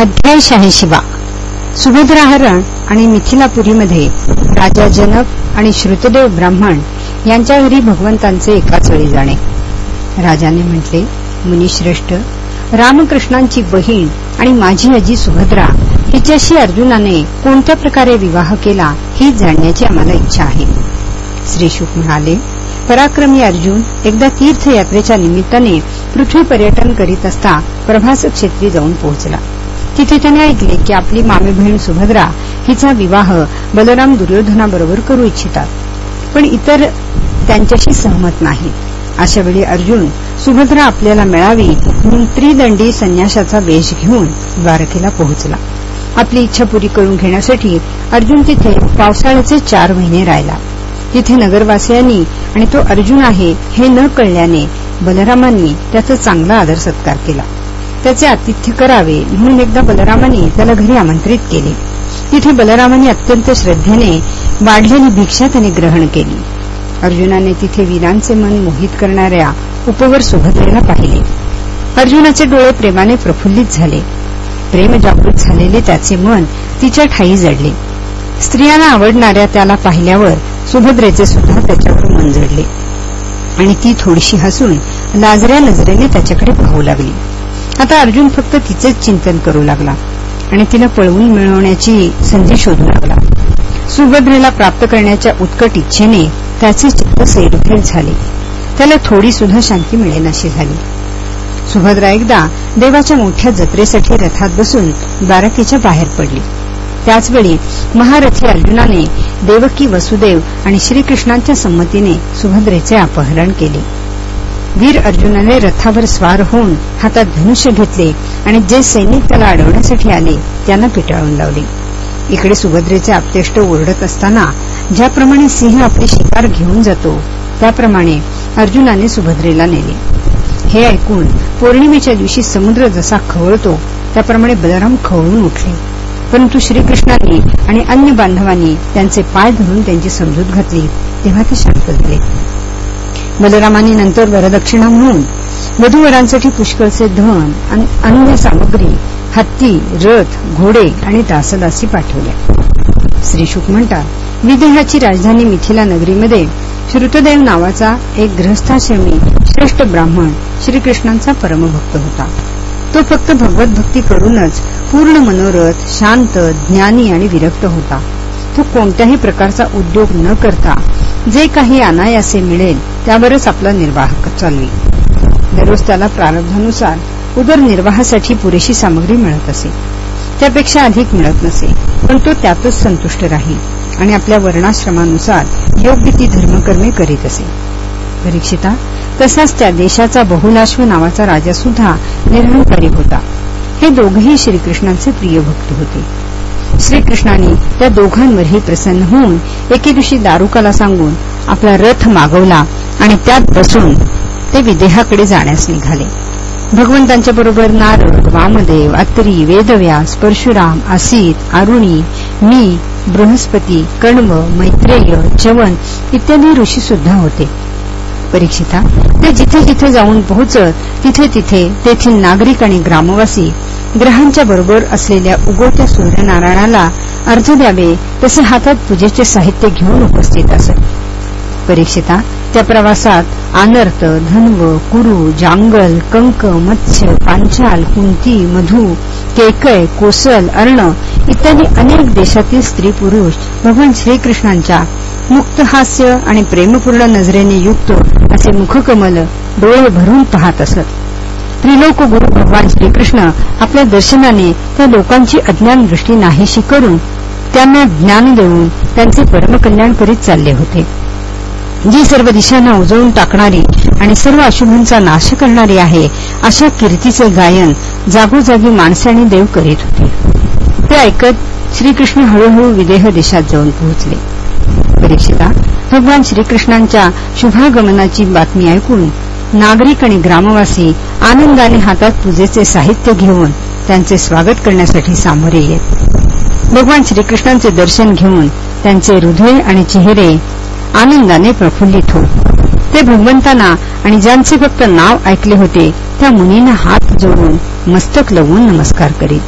अध्याय शहाऐंशीवा. सुभद्राहरण आणि मिथिलापुरीमध्ये राजा जनक आणि श्रुतदेव ब्राह्मण यांच्या घरी भगवंतांचे एकाच वेळी जाणे. राजाने म्हटले मुनिश्रेष्ठ रामकृष्णांची बहीण आणि माझी आजी सुभद्रा हिच्याशी अर्जुनाने कोणत्या प्रकारे विवाह केला ही जाणण्याची आम्हाला इच्छा आहे. श्रीशुक म्हणाले पराक्रमी अर्जुन एकदा तीर्थयात्रेच्या निमित्ताने पृथ्वी पर्यटन करीत असता प्रभास क्षेत्री जाऊन पोहोचला. तिथे त्याने ऐकले की आपली मामी बहीण सुभद्रा हिचा विवाह बलराम दुर्योधनाबरोबर करू इच्छितात. पण इतर त्यांच्याशी सहमत नाहीत. अशा वेळी अर्जुन सुभद्रा आपल्याला मिळावी म्हणून त्रिदंडी संन्याशाचा वेश घेऊन द्वारकेला पोहोचला. आपली इच्छा पुरी करून घेण्यासाठी अर्जुन तिथे पावसाळ्याचे चार महिने राहिला. तिथे नगरवासियांनी आणि तो अर्जुन आहे हे न कळल्याने बलरामांनी त्याचा चांगला आदर सत्कार केला. त्याचे आतिथ्य करावे म्हणून एकदा बलरामाने त्याला घरी आमंत्रित केले. तिथे बलरामाने अत्यंत श्रद्धेने वाढलेली भिक्षा त्याने ग्रहण केली. अर्जुनाने तिथे वीरांचे मन मोहित करणाऱ्या उपवर सुभद्रेला पाहिले. अर्जुनाचे डोळे प्रेमाने प्रफुल्लित झाले. प्रेम जागृत झालेले त्याचे मन तिच्या ठाई जडले. स्त्रियांना आवडणाऱ्या त्याला पाहिल्यावर सुभद्रेचे सुद्धा त्याच्यावर मन जडले. आणि ती थोडीशी हसून लाजऱ्या नजरेने त्याच्याकडे पाहू लागली. आता अर्जुन फक्त तिचेच चिंतन करू लागला आणि तिला पळवून मिळवण्याची संधी शोधू लागला. सुभद्रेला प्राप्त करण्याच्या उत्कट इच्छेने त्याचे चित्त सैरभेर झाले. त्याला थोडी सुद्धा शांती मिळेनाशी झाली. सुभद्रा एकदा देवाच्या मोठ्या जत्रेसाठी रथात बसून द्वारकेच्या बाहेर पडली. त्याचवेळी महारथी अर्जुनाने देवकी वसुदेव आणि श्रीकृष्णांच्या संमतीने सुभद्रेचे अपहरण केले. वीर अर्जुनाने रथावर स्वार होऊन हातात धनुष्य घेतले आणि जे सैनिक त्याला अडवण्यासाठी आले त्यांना पिटाळून लावले. इकडे सुभद्रेचे आपतेष्ट ओरडत असताना ज्याप्रमाणे सिंह आपली शिकार घेऊन जातो त्याप्रमाणे अर्जुनाने सुभद्रेला नेले. हे ऐकून पौर्णिमेच्या दिवशी समुद्र जसा खवळतो त्याप्रमाणे बलराम खवळून उठले. परंतु श्रीकृष्णांनी आणि अन्य बांधवांनी त्यांचे पाय धरून त्यांची समजूत घातली तेव्हा ते शांत झाले. बलरामाने नंतर वरदक्षिणा म्हणून वधूवरांसाठी पुष्कळचे धन अन्य सामग्री हत्ती रथ घोडे आणि दासदासी पाठवल्या. श्री शुक म्हणतात विदेहाची राजधानी मिथिला नगरीमध्ये श्रुतदेव नावाचा एक गृहस्थाश्रमी श्रेष्ठ ब्राह्मण श्रीकृष्णांचा परमभक्त होता. तो फक्त भगवत भक्ती करूनच पूर्ण मनोरथ शांत ज्ञानी आणि विरक्त होता. तो कोणत्याही प्रकारचा उद्योग न करता जे काही अनायासे मिळेल त्यावरच आपला निर्वाह चालवी. दररोज त्याला प्रारब्धानुसार उदरनिर्वाहासाठी पुरेशी सामग्री मिळत असे. त्यापेक्षा अधिक मिळत नसे पण तो त्यातच संतुष्ट राहील आणि आपल्या वर्णाश्रमानुसार योग्य ती धर्मकर्मे करीत असे. परीक्षिता तसाच त्या देशाचा बहुलाश्व नावाचा राजा सुद्धा निर्णयकारी होता हे दोघेही श्रीकृष्णांचे प्रिय भक्त होते. श्रीकृष्णांनी त्या दोघांवरही प्रसन्न होऊन एके दिवशी दारुकाला सांगून आपला रथ मागवला आणि त्यात बसून ते विदेहाकडे जाण्यास निघाले. भगवंतांच्या बरोबर नारद वामदेव अत्री वेदव्यास परशुराम असित आरुणी मी बृहस्पती कण्व मैत्रेय चवन इत्यादी ऋषी सुद्धा होते. परीक्षिता ते जिथे जिथे जाऊन पोहोचत तिथे तिथे तेथील नागरिक आणि ग्रामवासी ग्रहांच्या बरोबर असलेल्या उगवत्या सूर्यनारायणाला अर्ज द्यावे तसे हातात पूजेचे साहित्य घेऊन उपस्थित असत परीक्षिता त्या प्रवासात आनर्त धन्व कुरु जांगल कंक मत्स्य पांचाल कुंती मधू केकय कोसल अर्ण इत्यादी अनेक देशातील स्त्री पुरुष भगवान श्रीकृष्णांच्या मुक्त हास्य आणि प्रेमपूर्ण नजरेने युक्त असे मुखकमल डोळे भरून पाहत असत. त्रिलोक गुरु भगवान श्रीकृष्ण आपल्या दर्शनाने त्या लोकांची अज्ञान दृष्टी नाहीशी करून त्यांना ज्ञान देऊन त्यांचे परमकल्याण करीत चालले होते. जी सर्व दिशांना उजळून टाकणारी आणि सर्व अशुभांचा नाश करणारी आहे अशा कीर्तीचे गायन जागोजागी माणसे आणि देव करीत होते. ते ऐकत श्रीकृष्ण हळूहळू विदेह देशात जाऊन पोहोचले. परीक्षिता भगवान श्रीकृष्णांच्या शुभागमनाची बातमी ऐकून नागरिक आणि ग्रामवासी आनंदाने हातात पूजेचे साहित्य घेऊन त्यांचे स्वागत करण्यासाठी सामोरे येत. भगवान श्रीकृष्णांचे दर्शन घेऊन त्यांचे हृदय आणि चेहरे आनंदाने प्रफुल्लित होत. ते भगवंतांना आणि ज्यांचे फक्त नाव ऐकले होते त्या मुनींना हात जोडून मस्तक लवून नमस्कार करीत.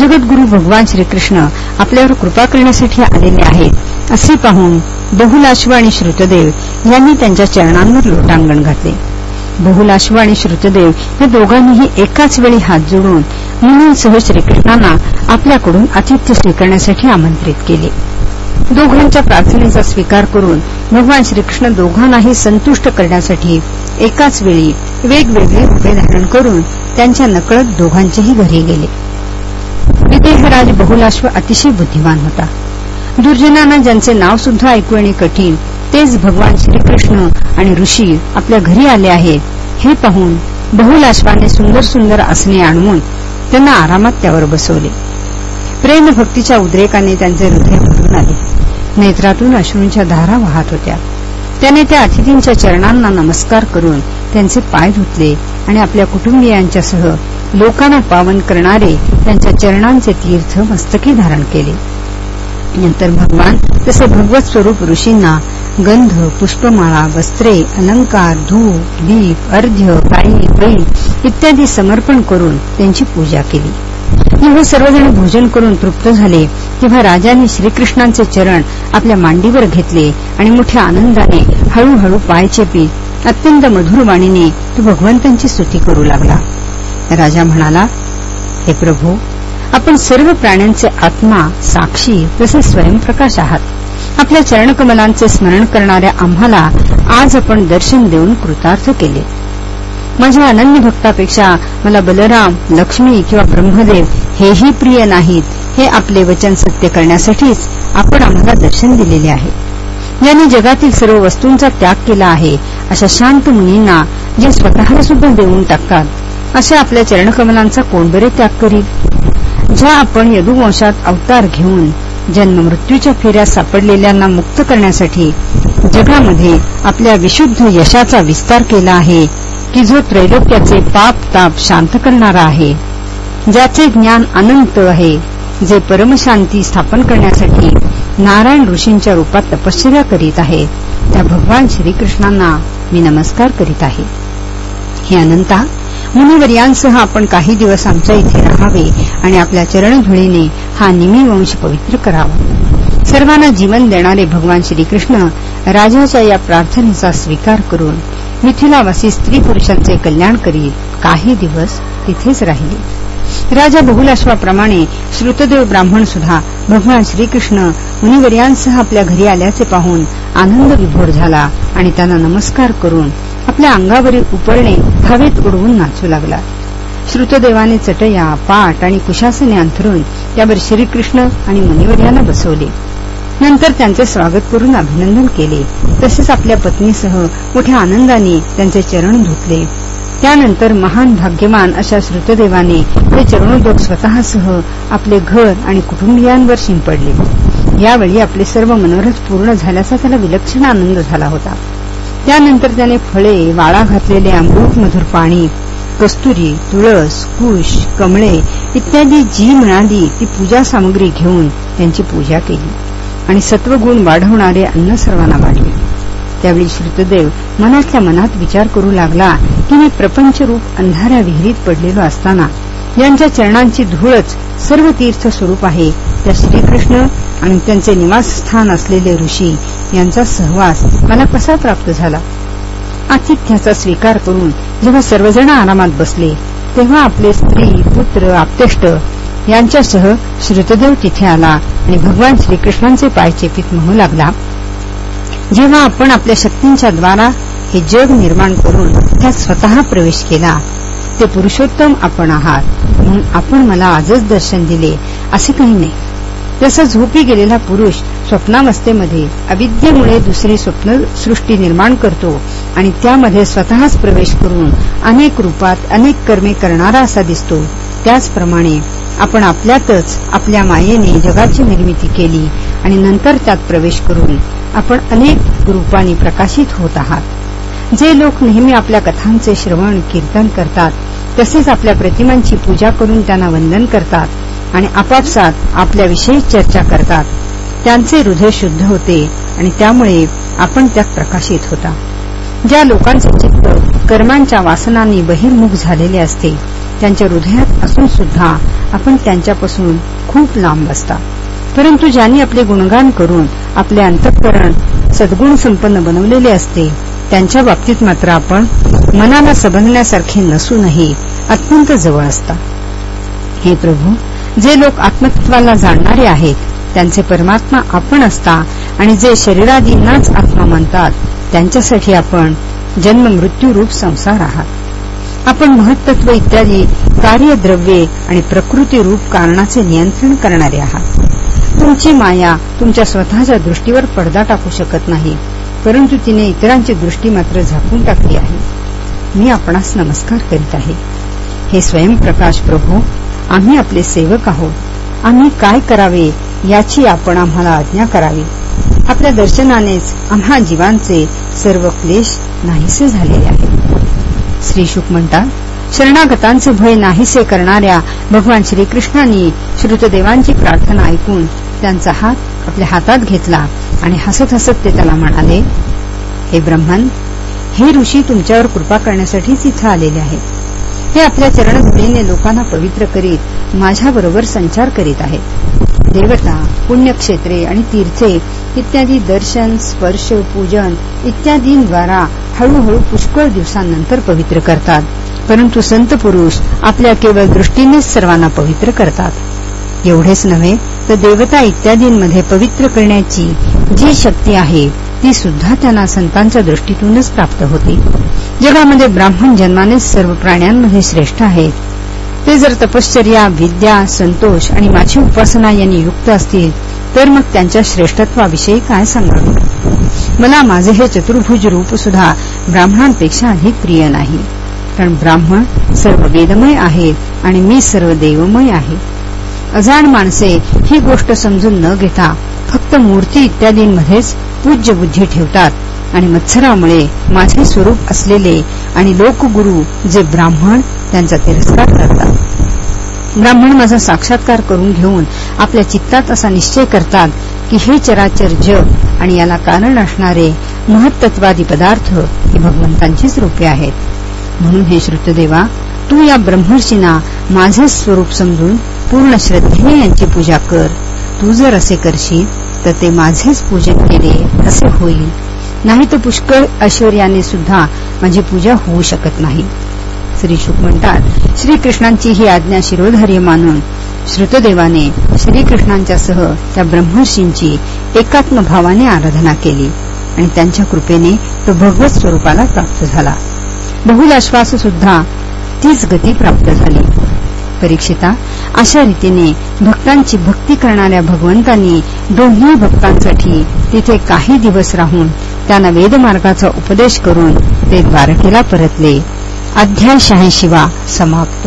जगद्गुरू भगवान श्रीकृष्ण आपल्यावर कृपा करण्यासाठी आलेले आहेत असे पाहून बहुलाश्व आणि श्रुतदेव यांनी त्यांच्या चरणांवर लोटांगण घातले. बहुलाश्व आणि श्रुतदेव या दोघांनीही एकाच वेळी हात जोडून मुनींसह श्रीकृष्णांना आपल्याकडून आतिथ्य स्वीकारण्यासाठी आमंत्रित केले. दोघांच्या प्रार्थनेचा स्वीकार करून भगवान श्रीकृष्ण दोघांनाही संतुष्ट करण्यासाठी एकाच वेळी वेगवेगळे रूपे धारण करून त्यांच्या नकळत दोघांच्याही घरी गेले. विदेहराज बहुलाश्व अतिशय बुद्धिमान होता. दुर्जनांना ज्यांचे नाव सुद्धा ऐकू येणे कठीण तेच भगवान श्रीकृष्ण आणि ऋषी आपल्या घरी आले आहेत. हे पाहून बहुलाश्वाने सुंदर सुंदर आसने आणून त्यांना आरामात त्यावर बसवले. प्रेम भक्तीच्या उद्रेकाने त्यांचे हृदय भरून आले. नेत्रातून अश्रूंच्या धारा वाहत होत्या. त्याने त्या अतिथींच्या चरणांना नमस्कार करून त्यांचे पाय धुतले आणि आपल्या कुटुंबियांच्यासह लोकांना पावन करणारे त्यांच्या चरणांचे तीर्थ मस्तकी धारण केले. नंतर भगवान तसे भगवत स्वरूप ऋषींना गंध पुष्पमाळा वस्त्रे अलंकार धूप दीप अर्ध्य काळी बैल इत्यादी समर्पण करून त्यांची पूजा केली. जेव्हा सर्वजण भोजन करून तृप्त झाले. तेव्हा राजाने श्रीकृष्णांचे चरण आपल्या मांडीवर घेतले आणि मोठ्या आनंदाने हळूहळू पाय चेपी अत्यंत मधुर वाणीने तो भगवंतांची स्तुती करू लागला. राजा म्हणाला हे प्रभू आपण सर्व प्राण्यांचे आत्मा साक्षी तसे स्वयंप्रकाश आहात. आपल्या चरणकमलांचे स्मरण करणाऱ्या आम्हाला आज आपण दर्शन देऊन कृतार्थ केले. माझ्या अनन्य भक्तापेक्षा मला बलराम लक्ष्मी किंवा ब्रह्मदेव हेही प्रिय नाहीत हे आपले वचन सत्य करण्यासाठीच आपण आम्हाला दर्शन दिलेले आहे. यांनी जगातील सर्व वस्तूंचा त्याग केला आहे अशा शांत मुनींना जे स्वतःला सुद्धा देऊन टाकतात अशा आपल्या चरणकमलांचा कोण बरे त्याग करील? ज्या आपण यदुवंशात अवतार घेऊन जन्म मृत्यूच्या फेऱ्यात सापडलेल्यांना मुक्त करण्यासाठी जगामध्ये आपल्या विशुद्ध यशाचा विस्तार केला आहे की जो त्रैलोक्याचे पाप ताप शांत करणारा आहे ज्याचे ज्ञान अनंत आहे जे परमशांती स्थापन करण्यासाठी नारायण ऋषींच्या रूपात तपश्चर्या करीत आहे. त्या भगवान श्रीकृष्णांना मी नमस्कार करीत आहे. हे अनंता मुनिवर्यांसह आपण काही दिवस आमच्या इथे राहावे आणि आपल्या चरणधुळीने हा निमीवंश पवित्र करावा. सर्वांना जीवन देणारे भगवान श्रीकृष्ण राजाच्या या प्रार्थनेचा स्वीकार करून मिथिलावासी स्त्री पुरुषांचे कल्याण करीत काही दिवस तिथेच राहिले. राजा बहुलाश्वाप्रमाणे श्रुतदेव ब्राह्मण सुद्धा भगवान श्रीकृष्ण मुनिवर्यांसह आपल्या घरी आल्याचे पाहून आनंद विभोर झाला आणि त्यांना नमस्कार करून आपल्या अंगावरील उपरणे हवेत उडवून नाचू लागला. श्रुतदेवाने चटया पाट आणि कुशासने अंथरून त्यावर श्रीकृष्ण आणि मुनिवर्यांना बसवले. नंतर त्यांचे स्वागत करून अभिनंदन केले. तसेच आपल्या पत्नीसह मोठ्या आनंदाने त्यांचे चरण धुतले. त्यानंतर महान भाग्यमान अशा श्रुतदेवाने ते चरणोद्योग स्वतःसह आपले घर आणि कुटुंबियांवर शिंपडले. यावेळी आपले सर्व मनोरथ पूर्ण झाल्याचा त्याला विलक्षण आनंद झाला होता. त्यानंतर त्याने फळे वाळा घातलेले अमृत मधुर पाणी कस्तुरी तुळस कुश कमळे इत्यादी जी मिळाली ती पूजा सामग्री घेऊन त्यांची पूजा केली. आणि सत्वगुण वाढवणारे अन्न सर्वांना वाढले. त्यावेळी श्रुतदेव मनातल्या मनात विचार करू लागला की मी प्रपंचरूप अंधाऱ्या विहिरीत पडलेलो असताना यांच्या चरणांची धूळच सर्व तीर्थ स्वरूप आहे. त्या श्रीकृष्ण आणि त्यांचे निवासस्थान असलेले ऋषी यांचा सहवास मला कसा प्राप्त झाला? आतिथ्याचा स्वीकार करून जेव्हा सर्वजण आरामात बसले तेव्हा आपले स्त्री पुत्र आपतेष्ट यांच्यासह श्रुतदेव तिथे आला आणि भगवान श्रीकृष्णांचे पाय चेपीत म्हणू लागला. जेव्हा आपण आपल्या शक्तींच्या द्वारा हे जग निर्माण करून त्यात स्वतः प्रवेश केला ते पुरुषोत्तम आपण आहात म्हणून आपण मला आजच दर्शन दिले असे काही नाही. तसा झोपी गेलेला पुरुष स्वप्नावस्थेमध्ये अविद्येमुळे दुसरी स्वप्नसृष्टी निर्माण करतो आणि त्यामध्ये स्वतःच प्रवेश करून अनेक रूपात अनेक कर्मे करणारा असा दिसतो. त्याचप्रमाणे आपण आपल्यातच आपल्या मायेने जगाची निर्मिती केली आणि नंतर त्यात प्रवेश करून आपण अनेक रूपांनी प्रकाशित होत आहात. जे लोक नेहमी आपल्या कथांचे श्रवण कीर्तन करतात तसेच आपल्या प्रतिमांची पूजा करून त्यांना वंदन करतात आणि आपापसात आपल्याविषयी चर्चा करतात. त्यांचे हृदय शुद्ध होते आणि त्यामुळे आपण त्यात प्रकाशित होता. ज्या लोकांचे चित्त कर्मांच्या वासनांनी बहिर्मुख झालेले असते त्यांच्या हृदयात असून सुद्धा आपण त्यांच्यापासून खूप लांब असता परंतु ज्यांनी आपले गुणगान करून आपले अंतःकरण सद्गुण संपन्न बनवलेले असते त्यांच्या बाबतीत मात्र आपण मनाला सबंधण्यासारखे नसूनही अत्यंत जवळ असता. हे प्रभू जे लोक आत्मतत्वाला जाणणारे आहेत त्यांचे परमात्मा आपण असता आणि जे शरीरादींनाच आत्मा मानतात त्यांच्यासाठी आपण जन्म मृत्यू रूप संसार आहात. आपण महत्त्व इत्यादी कार्यद्रव्ये आणि प्रकृती रूप कारणाचे नियंत्रण करणारे आहात. तुमची माया तुमच्या स्वतःच्या दृष्टीवर पडदा टाकू शकत नाही परंतु तिने इतरांची दृष्टी मात्र झाकून टाकली आहे. मी आपणास नमस्कार करीत आहे. हे स्वयंप्रकाश प्रभू आम्ही आपले सेवक आहोत. आम्ही काय करावे याची आपण आम्हाला आज्ञा करावी. आपल्या दर्शनानेच आम्हा जीवांचे सर्व क्लेश नाहीसे झालेले आहेत. श्री शुक म्हणतात शरणागतांचे भय नाहीसे करणाऱ्या भगवान श्रीकृष्णांनी श्रुतदेवांची प्रार्थना ऐकून त्यांचा हात आपल्या हातात घेतला आणि हसत हसत ते त्याला म्हणाले हे ब्रह्मन हे ऋषी तुमच्यावर कृपा करण्यासाठीच इथं आलेले आहेत. हे आपल्या चरणधुळीने लोकांना पवित्र करीत माझ्याबरोबर संचार करीत आहेत. देवता पुण्यक्षेत्रे आणि तीर्थे इत्यादी दर्शन स्पर्श पूजन इत्यादींद्वारा हळूहळू पुष्कळ दिवसांनंतर पवित्र करतात. परंतु संत पुरुष आपल्या केवळ दृष्टीनेच सर्वांना पवित्र करतात. एवढेच नव्हे तर देवता इत्यादींमध्ये पवित्र करण्याची जी शक्ती आहे ती सुद्धा त्यांना संतांच्या दृष्टीतूनच प्राप्त होते. जगामध्ये ब्राह्मण जन्माने सर्व प्राण्यांमध्ये श्रेष्ठ आहेत. ते जर तपश्चर्या विद्या संतोष आणि माझी उपासना यांनी युक्त असतील तर मग त्यांच्या श्रेष्ठत्वाविषयी काय सांगावे? मला माझे हे चतुर्भुज रूप सुद्धा ब्राह्मणांपेक्षा अधिक प्रिय नाही. कारण ब्राह्मण सर्व वेदमय आहे आणि मी सर्व देवमय आहे. अजाण माणसे ही गोष्ट समजून न घेता फक्त मूर्ती इत्यादींमध्येच पूज्य बुद्धी ठेवतात आणि मत्सरामुळे माझे स्वरूप असलेले आणि लोकगुरु जे ब्राह्मण त्यांचा तिरस्कार करतात. ब्राह्मण माझा साक्षात्कार करून घेऊन आपल्या चित्तात असा निश्चय करतात की हे चराचर जग आणि याला कारण असणारे महत्त्वादी पदार्थ हे भगवंतांचीच रूपे आहेत. म्हणून हे श्रुतदेवा तू या ब्रह्मर्षींना माझे स्वरूप समजून पूर्ण श्रद्धेने यांची पूजा कर. तू जर असे करशील तर ते माझेच पूजन केले असे होईल. नाही तर पुष्कळ ऐश्वर्याने सुद्धा माझी पूजा होऊ शकत नाही. श्री शुक म्हणतात. श्रीकृष्णांची ही आज्ञा शिरोधार्य मानून श्रुतदेवाने श्रीकृष्णांच्यासह त्या ब्रह्मर्षींची एकात्मभावाने आराधना केली आणि त्यांच्या कृपेने तो भगवत स्वरूपाला प्राप्त झाला. बहुलाश्वास सुद्धा तीच गती प्राप्त झाली. परीक्षिता अशा रीतीने भक्तांची भक्ती करणाऱ्या भगवंतांनी दोन्ही भक्तांसाठी तिथे काही दिवस राहून त्यांना वेदमार्गाचा उपदेश करून ते द्वारकेला परतले. अध्याय शहाऐंशीवा समाप्त.